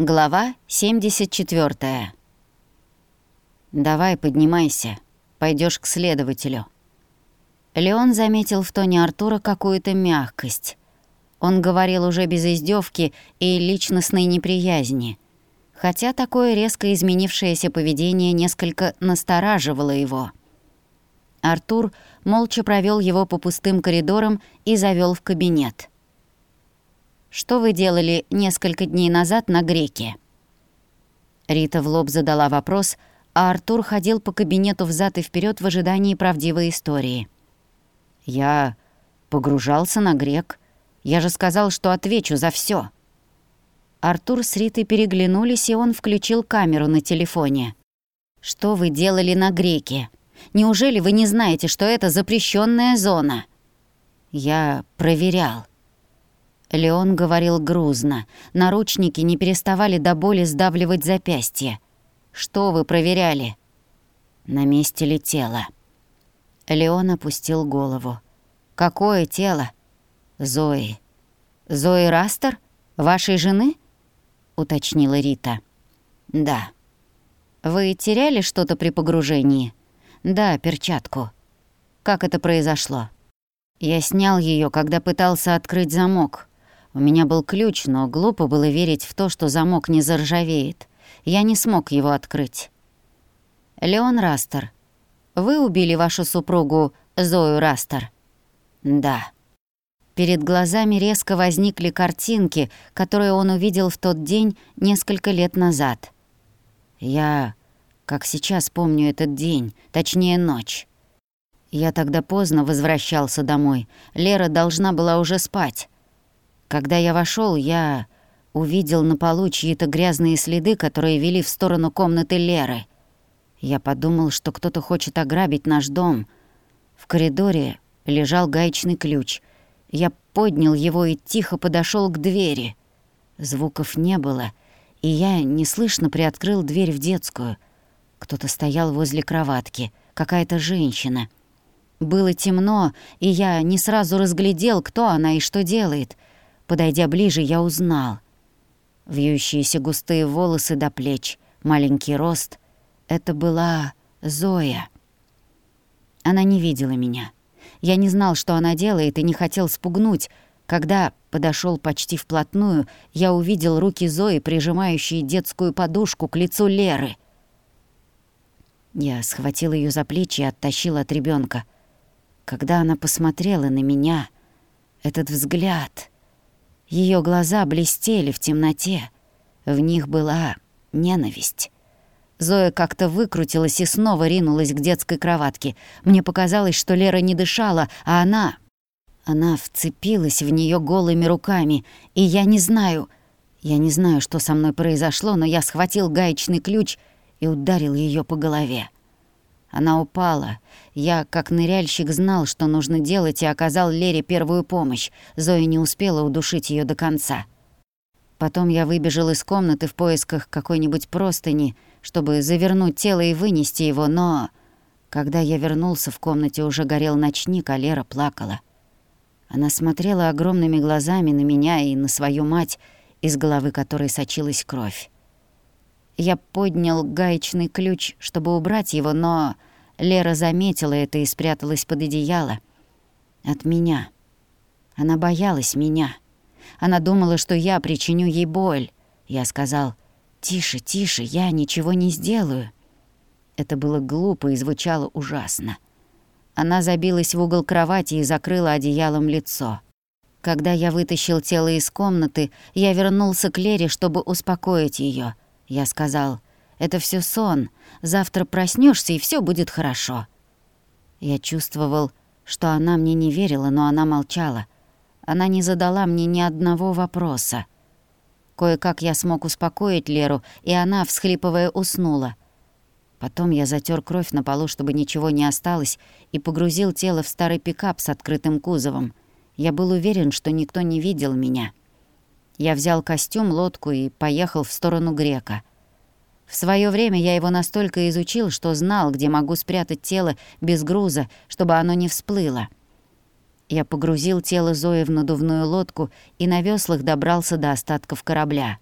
Глава 74. «Давай, поднимайся. пойдешь к следователю». Леон заметил в тоне Артура какую-то мягкость. Он говорил уже без издевки и личностной неприязни. Хотя такое резко изменившееся поведение несколько настораживало его. Артур молча провел его по пустым коридорам и завел в кабинет. Что вы делали несколько дней назад на Греке?» Рита в лоб задала вопрос, а Артур ходил по кабинету взад и вперед в ожидании правдивой истории. «Я погружался на Грек. Я же сказал, что отвечу за все. Артур с Ритой переглянулись, и он включил камеру на телефоне. «Что вы делали на Греке? Неужели вы не знаете, что это запрещенная зона?» «Я проверял», Леон говорил грузно. Наручники не переставали до боли сдавливать запястье. «Что вы проверяли?» На месте ли тело? Леон опустил голову. «Какое тело?» «Зои». «Зои Растер? Вашей жены?» Уточнила Рита. «Да». «Вы теряли что-то при погружении?» «Да, перчатку». «Как это произошло?» «Я снял ее, когда пытался открыть замок. У меня был ключ, но глупо было верить в то, что замок не заржавеет. Я не смог его открыть. «Леон Растер, вы убили вашу супругу Зою Растер?» «Да». Перед глазами резко возникли картинки, которые он увидел в тот день несколько лет назад. Я, как сейчас, помню этот день, точнее ночь. Я тогда поздно возвращался домой. Лера должна была уже спать. Когда я вошел, я увидел на полу чьи-то грязные следы, которые вели в сторону комнаты Леры. Я подумал, что кто-то хочет ограбить наш дом. В коридоре лежал гаечный ключ. Я поднял его и тихо подошел к двери. Звуков не было, и я неслышно приоткрыл дверь в детскую. Кто-то стоял возле кроватки, какая-то женщина. Было темно, и я не сразу разглядел, кто она и что делает — Подойдя ближе, я узнал. Вьющиеся густые волосы до плеч, маленький рост. Это была Зоя. Она не видела меня. Я не знал, что она делает, и не хотел спугнуть. Когда подошел почти вплотную, я увидел руки Зои, прижимающие детскую подушку к лицу Леры. Я схватил ее за плечи и оттащил от ребенка. Когда она посмотрела на меня, этот взгляд... Ее глаза блестели в темноте. В них была ненависть. Зоя как-то выкрутилась и снова ринулась к детской кроватке. Мне показалось, что Лера не дышала, а она... Она вцепилась в нее голыми руками, и я не знаю... Я не знаю, что со мной произошло, но я схватил гаечный ключ и ударил ее по голове. Она упала. Я, как ныряльщик, знал, что нужно делать, и оказал Лере первую помощь. Зоя не успела удушить ее до конца. Потом я выбежал из комнаты в поисках какой-нибудь простыни, чтобы завернуть тело и вынести его, но... Когда я вернулся, в комнате уже горел ночник, а Лера плакала. Она смотрела огромными глазами на меня и на свою мать, из головы которой сочилась кровь. Я поднял гаечный ключ, чтобы убрать его, но Лера заметила это и спряталась под одеяло. От меня. Она боялась меня. Она думала, что я причиню ей боль. Я сказал, «Тише, тише, я ничего не сделаю». Это было глупо и звучало ужасно. Она забилась в угол кровати и закрыла одеялом лицо. Когда я вытащил тело из комнаты, я вернулся к Лере, чтобы успокоить ее. Я сказал, «Это все сон. Завтра проснешься и все будет хорошо». Я чувствовал, что она мне не верила, но она молчала. Она не задала мне ни одного вопроса. Кое-как я смог успокоить Леру, и она, всхлипывая, уснула. Потом я затер кровь на полу, чтобы ничего не осталось, и погрузил тело в старый пикап с открытым кузовом. Я был уверен, что никто не видел меня. Я взял костюм, лодку и поехал в сторону Грека. В свое время я его настолько изучил, что знал, где могу спрятать тело без груза, чтобы оно не всплыло. Я погрузил тело Зои в надувную лодку и на веслах добрался до остатков корабля.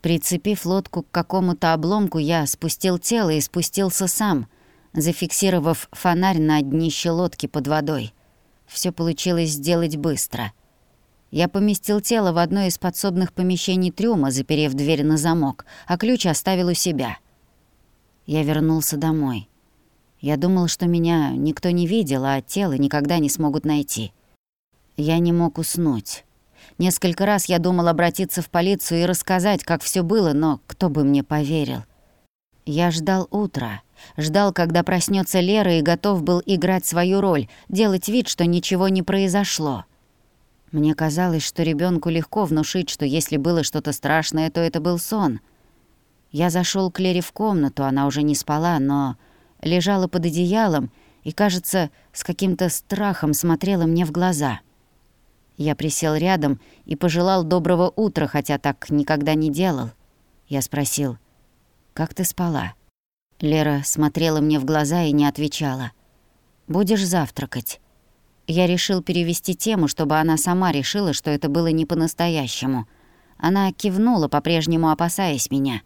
Прицепив лодку к какому-то обломку, я спустил тело и спустился сам, зафиксировав фонарь на днище лодки под водой. Все получилось сделать быстро. Я поместил тело в одно из подсобных помещений трюма, заперев дверь на замок, а ключ оставил у себя. Я вернулся домой. Я думал, что меня никто не видел, а тело никогда не смогут найти. Я не мог уснуть. Несколько раз я думал обратиться в полицию и рассказать, как все было, но кто бы мне поверил. Я ждал утра, ждал, когда проснется Лера и готов был играть свою роль, делать вид, что ничего не произошло. Мне казалось, что ребенку легко внушить, что если было что-то страшное, то это был сон. Я зашел к Лере в комнату, она уже не спала, но лежала под одеялом и, кажется, с каким-то страхом смотрела мне в глаза — я присел рядом и пожелал доброго утра, хотя так никогда не делал. Я спросил, «Как ты спала?» Лера смотрела мне в глаза и не отвечала. «Будешь завтракать?» Я решил перевести тему, чтобы она сама решила, что это было не по-настоящему. Она кивнула, по-прежнему опасаясь меня.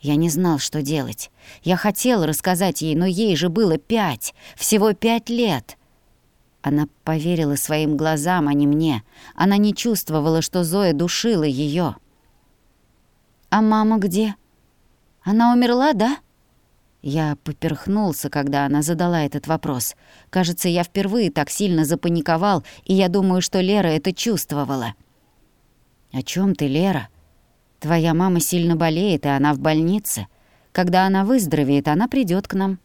Я не знал, что делать. Я хотел рассказать ей, но ей же было пять, всего пять лет. Она поверила своим глазам, а не мне. Она не чувствовала, что Зоя душила ее. «А мама где? Она умерла, да?» Я поперхнулся, когда она задала этот вопрос. Кажется, я впервые так сильно запаниковал, и я думаю, что Лера это чувствовала. «О чем ты, Лера? Твоя мама сильно болеет, и она в больнице. Когда она выздоровеет, она придет к нам».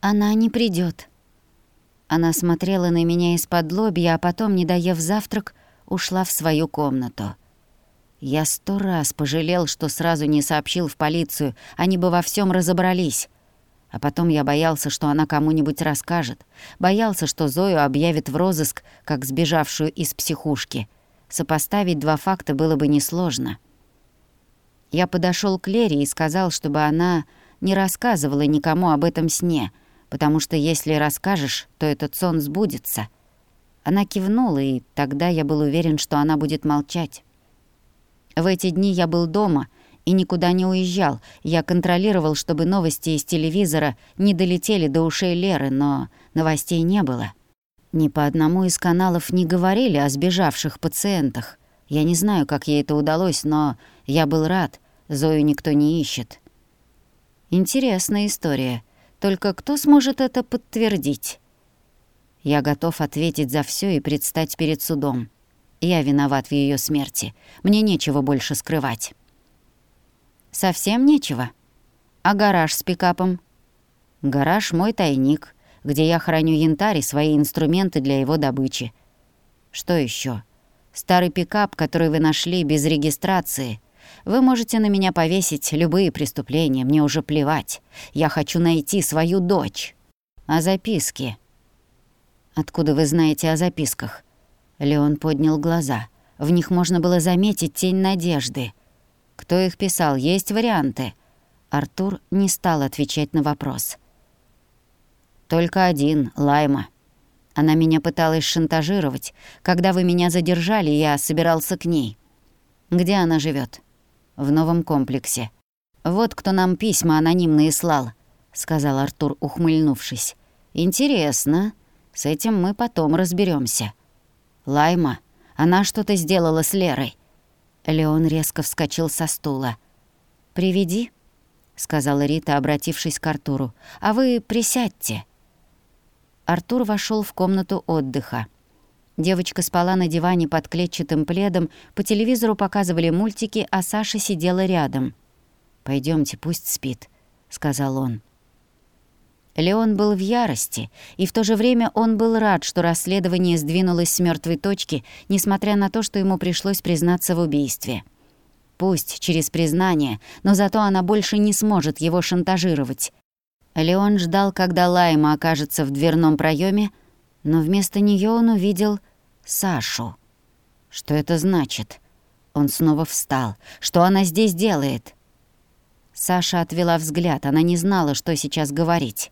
«Она не придет. Она смотрела на меня из-под лобья, а потом, не доев завтрак, ушла в свою комнату. Я сто раз пожалел, что сразу не сообщил в полицию, они бы во всем разобрались. А потом я боялся, что она кому-нибудь расскажет. Боялся, что Зою объявят в розыск, как сбежавшую из психушки. Сопоставить два факта было бы несложно. Я подошел к Лере и сказал, чтобы она не рассказывала никому об этом сне, потому что если расскажешь, то этот сон сбудется». Она кивнула, и тогда я был уверен, что она будет молчать. В эти дни я был дома и никуда не уезжал. Я контролировал, чтобы новости из телевизора не долетели до ушей Леры, но новостей не было. Ни по одному из каналов не говорили о сбежавших пациентах. Я не знаю, как ей это удалось, но я был рад. Зою никто не ищет. Интересная история — только кто сможет это подтвердить? Я готов ответить за все и предстать перед судом. Я виноват в ее смерти. Мне нечего больше скрывать. Совсем нечего. А гараж с пикапом? Гараж — мой тайник, где я храню янтарь и свои инструменты для его добычи. Что еще? Старый пикап, который вы нашли без регистрации — вы можете на меня повесить любые преступления, мне уже плевать. Я хочу найти свою дочь. А записки? Откуда вы знаете о записках? Леон поднял глаза. В них можно было заметить тень надежды. Кто их писал? Есть варианты. Артур не стал отвечать на вопрос. Только один, Лайма. Она меня пыталась шантажировать. Когда вы меня задержали, я собирался к ней. Где она живет? в новом комплексе. «Вот кто нам письма анонимные слал», — сказал Артур, ухмыльнувшись. «Интересно. С этим мы потом разберемся. «Лайма, она что-то сделала с Лерой». Леон резко вскочил со стула. «Приведи», — сказала Рита, обратившись к Артуру. «А вы присядьте». Артур вошел в комнату отдыха. Девочка спала на диване под клетчатым пледом, по телевизору показывали мультики, а Саша сидела рядом. Пойдемте, пусть спит», — сказал он. Леон был в ярости, и в то же время он был рад, что расследование сдвинулось с мертвой точки, несмотря на то, что ему пришлось признаться в убийстве. Пусть через признание, но зато она больше не сможет его шантажировать. Леон ждал, когда Лайма окажется в дверном проеме, но вместо нее он увидел Сашу. Что это значит? Он снова встал. Что она здесь делает? Саша отвела взгляд. Она не знала, что сейчас говорить.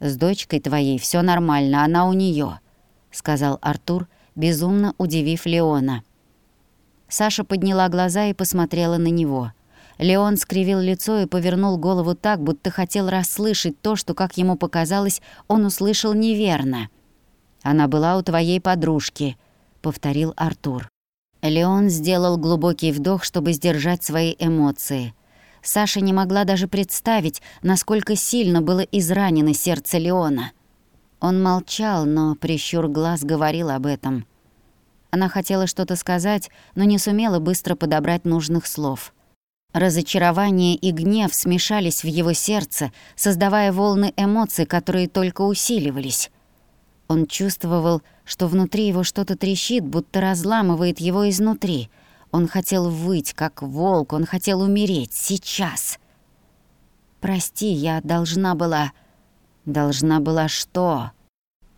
«С дочкой твоей все нормально, она у нее, сказал Артур, безумно удивив Леона. Саша подняла глаза и посмотрела на него — Леон скривил лицо и повернул голову так, будто хотел расслышать то, что, как ему показалось, он услышал неверно. «Она была у твоей подружки», — повторил Артур. Леон сделал глубокий вдох, чтобы сдержать свои эмоции. Саша не могла даже представить, насколько сильно было изранено сердце Леона. Он молчал, но прищур глаз говорил об этом. Она хотела что-то сказать, но не сумела быстро подобрать нужных слов. Разочарование и гнев смешались в его сердце, создавая волны эмоций, которые только усиливались. Он чувствовал, что внутри его что-то трещит, будто разламывает его изнутри. Он хотел выть, как волк, он хотел умереть сейчас. «Прости, я должна была...» «Должна была что?»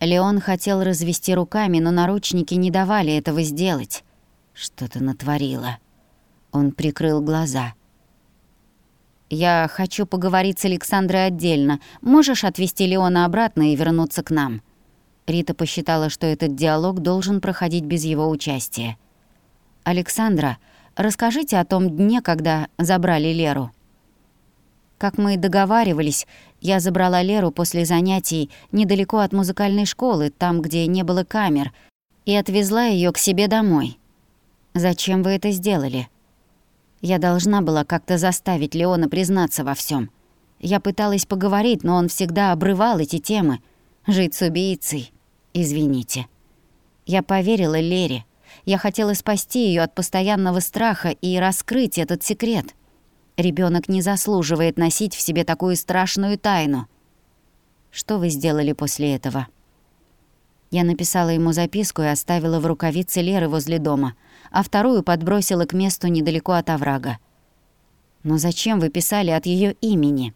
Леон хотел развести руками, но наручники не давали этого сделать. Что-то натворила. Он прикрыл глаза. «Я хочу поговорить с Александрой отдельно. Можешь отвезти Леона обратно и вернуться к нам?» Рита посчитала, что этот диалог должен проходить без его участия. «Александра, расскажите о том дне, когда забрали Леру». Как мы и договаривались, я забрала Леру после занятий недалеко от музыкальной школы, там, где не было камер, и отвезла ее к себе домой. «Зачем вы это сделали?» Я должна была как-то заставить Леона признаться во всем. Я пыталась поговорить, но он всегда обрывал эти темы. Жить с убийцей. Извините. Я поверила Лере. Я хотела спасти ее от постоянного страха и раскрыть этот секрет. Ребенок не заслуживает носить в себе такую страшную тайну. Что вы сделали после этого? Я написала ему записку и оставила в рукавице Леры возле дома, а вторую подбросила к месту недалеко от оврага. Но зачем вы писали от ее имени?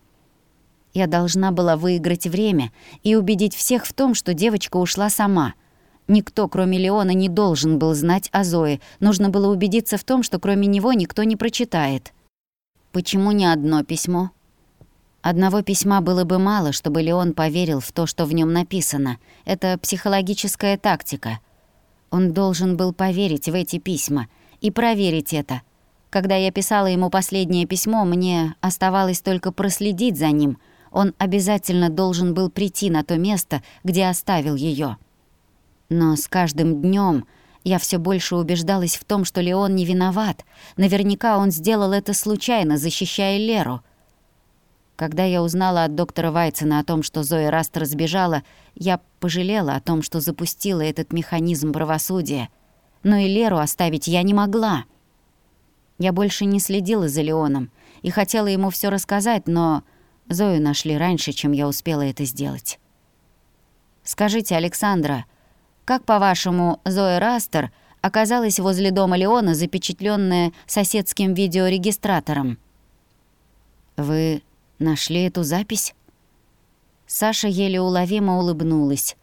Я должна была выиграть время и убедить всех в том, что девочка ушла сама. Никто, кроме Леона, не должен был знать о Зое. Нужно было убедиться в том, что кроме него никто не прочитает. Почему не одно письмо? Одного письма было бы мало, чтобы Леон поверил в то, что в нем написано. Это психологическая тактика. Он должен был поверить в эти письма и проверить это. Когда я писала ему последнее письмо, мне оставалось только проследить за ним — он обязательно должен был прийти на то место, где оставил ее. Но с каждым днем я все больше убеждалась в том, что Леон не виноват. Наверняка он сделал это случайно, защищая Леру. Когда я узнала от доктора Вайцена о том, что Зоя Раст разбежала, я пожалела о том, что запустила этот механизм правосудия. Но и Леру оставить я не могла. Я больше не следила за Леоном и хотела ему все рассказать, но Зою нашли раньше, чем я успела это сделать. Скажите, Александра, как, по-вашему, Зоя Растер оказалась возле дома Леона, запечатленная соседским видеорегистратором? Вы нашли эту запись? Саша еле уловимо улыбнулась.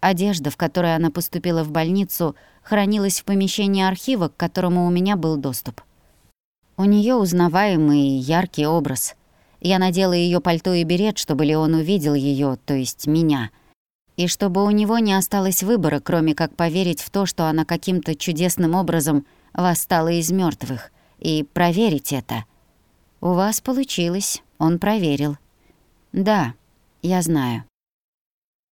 Одежда, в которой она поступила в больницу, хранилась в помещении архива, к которому у меня был доступ. У нее узнаваемый яркий образ — я надела ее пальто и берет, чтобы Леон увидел ее, то есть меня. И чтобы у него не осталось выбора, кроме как поверить в то, что она каким-то чудесным образом восстала из мертвых, и проверить это. У вас получилось, он проверил. Да, я знаю.